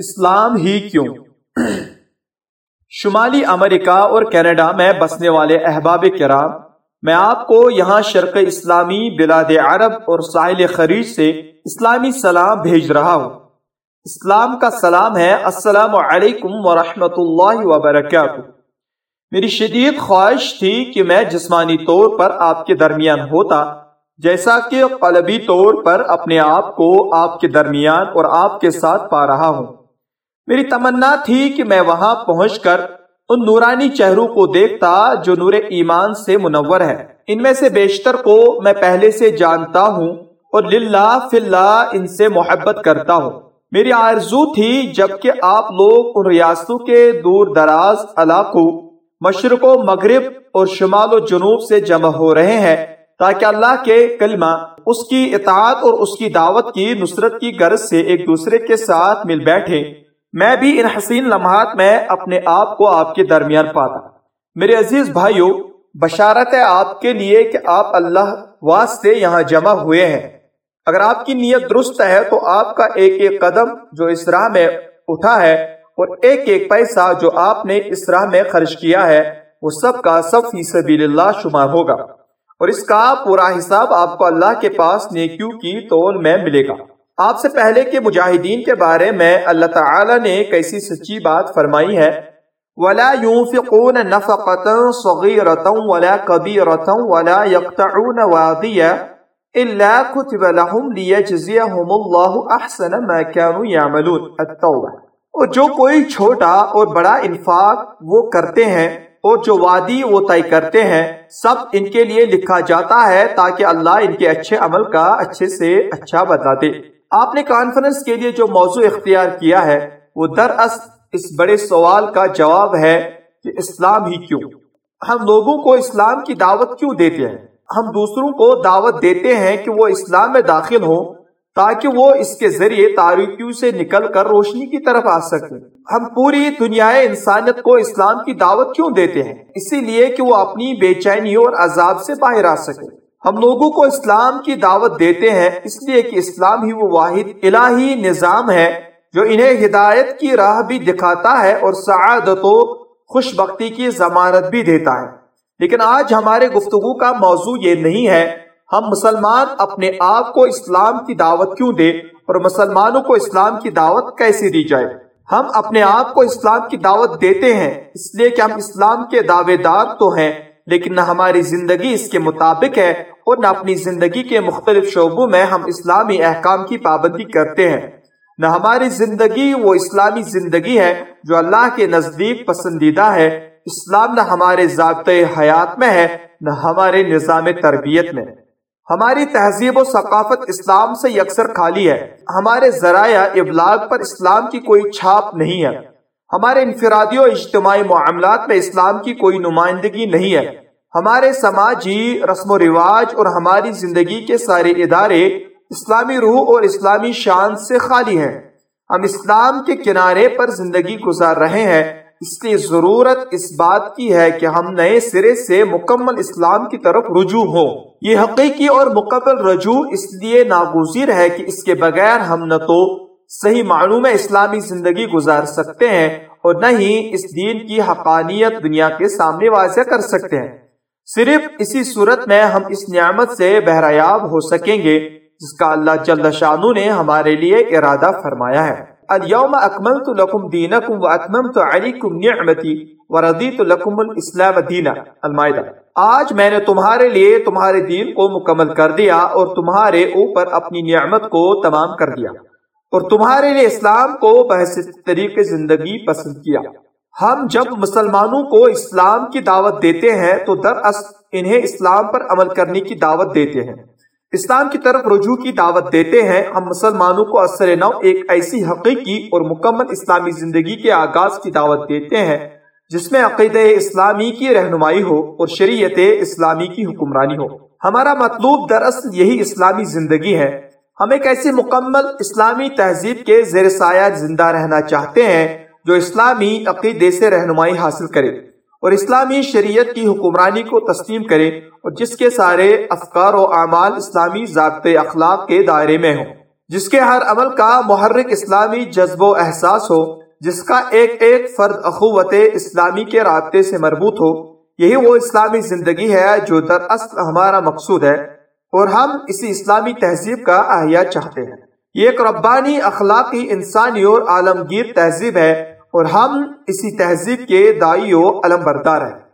اسلام ہی کیوں؟ شمالی امریکہ اور کینیڈا میں بسنے والے احباب کرام، میں آپ کو یہاں شرق اسلامی، بلاد عرب اور ساحل خریج سے اسلامی سلام بھیج رہا ہوں۔ اسلام کا سلام ہے السلام علیکم ورحمۃ اللہ وبرکاتہ۔ میری شدید خواہش تھی کہ میں جسمانی طور پر آپ کے درمیان ہوتا، جیسا کہ قلبی طور پر اپنے آپ کو آپ کے درمیان اور آپ کے ساتھ پا رہا ہوں۔ میری تمنا تھی کہ میں وہاں پہنچ کر ان نورانی چہروں کو دیکھتا جو نور ایمان سے منور ہے۔ ان میں سے بیشتر کو میں پہلے سے جانتا ہوں اور للہ فی اللہ ان سے محبت کرتا ہوں۔ میری آرزو تھی جبکہ آپ لوگ ان ریاستوں کے دور دراز علاقوں، مشرق و مغرب اور شمال و جنوب سے جمع ہو رہے ہیں تاکہ اللہ کے کلمہ اس کی اطاعت اور اس کی دعوت کی نصرت کی غرض سے ایک دوسرے کے ساتھ مل بیٹھے۔ میں بھی ان حسین لمحات میں اپنے آپ کو آپ کے درمیان پاتا میرے عزیز بھائیوں بشارت ہے آپ کے لیے کہ آپ اللہ واسطے یہاں جمع ہوئے ہیں۔ اگر آپ کی نیت درست ہے تو آپ کا ایک ایک قدم جو اس راہ میں اٹھا ہے اور ایک ایک پیسہ جو آپ نے اس راہ میں خرچ کیا ہے، وہ سب کا سب فی سبیل اللہ شمار ہوگا۔ اور اس کا پورا حساب آپ کو اللہ کے پاس نیکیوں کی تول میں ملے گا۔ آپ سے پہلے کے مجاہدین کے بارے میں اللہ تعالی نے کیسی سچی بات فرمائی ہے۔ ولا ينفقون نفقة صغيرة ولا كبيرة ولا يقطعون واديا إلا كتب لهم ليجزيهم الله أحسن ما كانوا يعملون۔ التوبة۔ اور جو کوئی چھوٹا اور بڑا انفاق وہ کرتے ہیں اور جو وادی وہ طے کرتے ہیں، سب ان کے لیے لکھا جاتا ہے تاکہ اللہ ان کے اچھے عمل کا اچھے سے اچھا بتا دے۔ آپ نے کانفرنس کے لیے جو موضوع اختیار کیا ہے، وہ دراصل اس بڑے سوال کا جواب ہے کہ اسلام ہی کیوں؟ ہم لوگوں کو اسلام کی دعوت کیوں دیتے ہیں؟ ہم دوسروں کو دعوت دیتے ہیں کہ وہ اسلام میں داخل ہوں تاکہ وہ اس کے ذریعے تاریخیوں سے نکل کر روشنی کی طرف آ سکیں۔ ہم پوری دنیا انسانیت کو اسلام کی دعوت کیوں دیتے ہیں؟ اسی لیے کہ وہ اپنی بے چینی اور عذاب سے باہر آ سکے ہم لوگوں کو اسلام کی دعوت دیتے ہیں، اس لیے کہ اسلام ہی وہ واحد الہی نظام ہے جو انہیں ہدایت کی راہ بھی دکھاتا ہے اور سعادت و خوش بختی کی ضمانت بھی دیتا ہے۔ لیکن آج ہمارے گفتگو کا موضوع یہ نہیں ہے، ہم مسلمان اپنے آپ کو اسلام کی دعوت کیوں دے اور مسلمانوں کو اسلام کی دعوت کیسے دی جائے؟ ہم اپنے آپ کو اسلام کی دعوت دیتے ہیں، اس لیے کہ ہم اسلام کے دعوے دار تو ہیں۔ لیکن نہ ہماری زندگی اس کے مطابق ہے اور نہ اپنی زندگی کے مختلف شعبوں میں ہم اسلامی احکام کی پابندی کرتے ہیں۔ نہ ہماری زندگی وہ اسلامی زندگی ہے جو اللہ کے نزدیک پسندیدہ ہے۔ اسلام نہ ہمارے ضابطۂ حیات میں ہے، نہ ہمارے نظام تربیت میں۔ ہماری تہذیب و ثقافت اسلام سے یکسر خالی ہے۔ ہمارے ذرائع ابلاغ پر اسلام کی کوئی چھاپ نہیں ہے۔ ہمارے انفرادی و اجتماعی معاملات میں اسلام کی کوئی نمائندگی نہیں ہے۔ ہمارے سماجی رسم و رواج اور ہماری زندگی کے سارے ادارے اسلامی روح اور اسلامی شان سے خالی ہیں۔ ہم اسلام کے کنارے پر زندگی گزار رہے ہیں۔ اس لیے ضرورت اس بات کی ہے کہ ہم نئے سرے سے مکمل اسلام کی طرف رجوع ہو یہ حقیقی اور مکمل رجوع اس لیے ناگزیر ہے کہ اس کے بغیر ہم نہ تو صحیح معلوم اسلامی زندگی گزار سکتے ہیں اور نہ ہی اس دین کی حقانیت دنیا کے سامنے واضح کر سکتے ہیں۔ صرف اسی صورت میں ہم اس نعمت سے بہریاب ہو سکیں گے، جس کا اللہ جل شانو نے ہمارے لیے ارادہ فرمایا ہے۔ اليوم اکملت لکم دینکم و اتممت علیکم نعمتی وردیت لکم الاسلام دینا۔ المائدہ آج میں نے تمہارے لیے تمہارے دین کو مکمل کر دیا اور تمہارے اوپر اپنی نعمت کو تمام کر دیا۔ اور تمہارے لیے اسلام کو بحث طریقے زندگی پسند کیا۔ ہم جب مسلمانوں کو اسلام کی دعوت دیتے ہیں تو دراصل انہیں اسلام پر عمل کرنے کی دعوت دیتے ہیں۔ اسلام کی طرف رجوع کی دعوت دیتے ہیں۔ ہم مسلمانوں کو اثر نو ایک ایسی حقیقی اور مکمل اسلامی زندگی کے آغاز کی دعوت دیتے ہیں، جس میں عقید اسلامی کی رہنمائی ہو اور شریعت اسلامی کی حکمرانی ہو۔ ہمارا مطلوب دراصل یہی اسلامی زندگی ہے۔ ہم ایک ایسی مکمل اسلامی تہذیب کے زیر سایہ زندہ رہنا چاہتے ہیں جو اسلامی عقیدے سے رہنمائی حاصل کرے اور اسلامی شریعت کی حکمرانی کو تسلیم کرے اور جس کے سارے افکار و اعمال اسلامی ضابط اخلاق کے دائرے میں ہوں۔ جس کے ہر عمل کا محرک اسلامی جذب و احساس ہو، جس کا ایک ایک فرد اخوت اسلامی کے رابطے سے مربوط ہو، یہی وہ اسلامی زندگی ہے جو در اصل ہمارا مقصود ہے۔ اور ہم اسی اسلامی تہذیب کا احیاء چاہتے ہیں۔ یہ ایک ربانی اخلاقی انسانی اور عالمگیر تہذیب ہے اور ہم اسی تہذیب کے دائی و علم بردار ہیں۔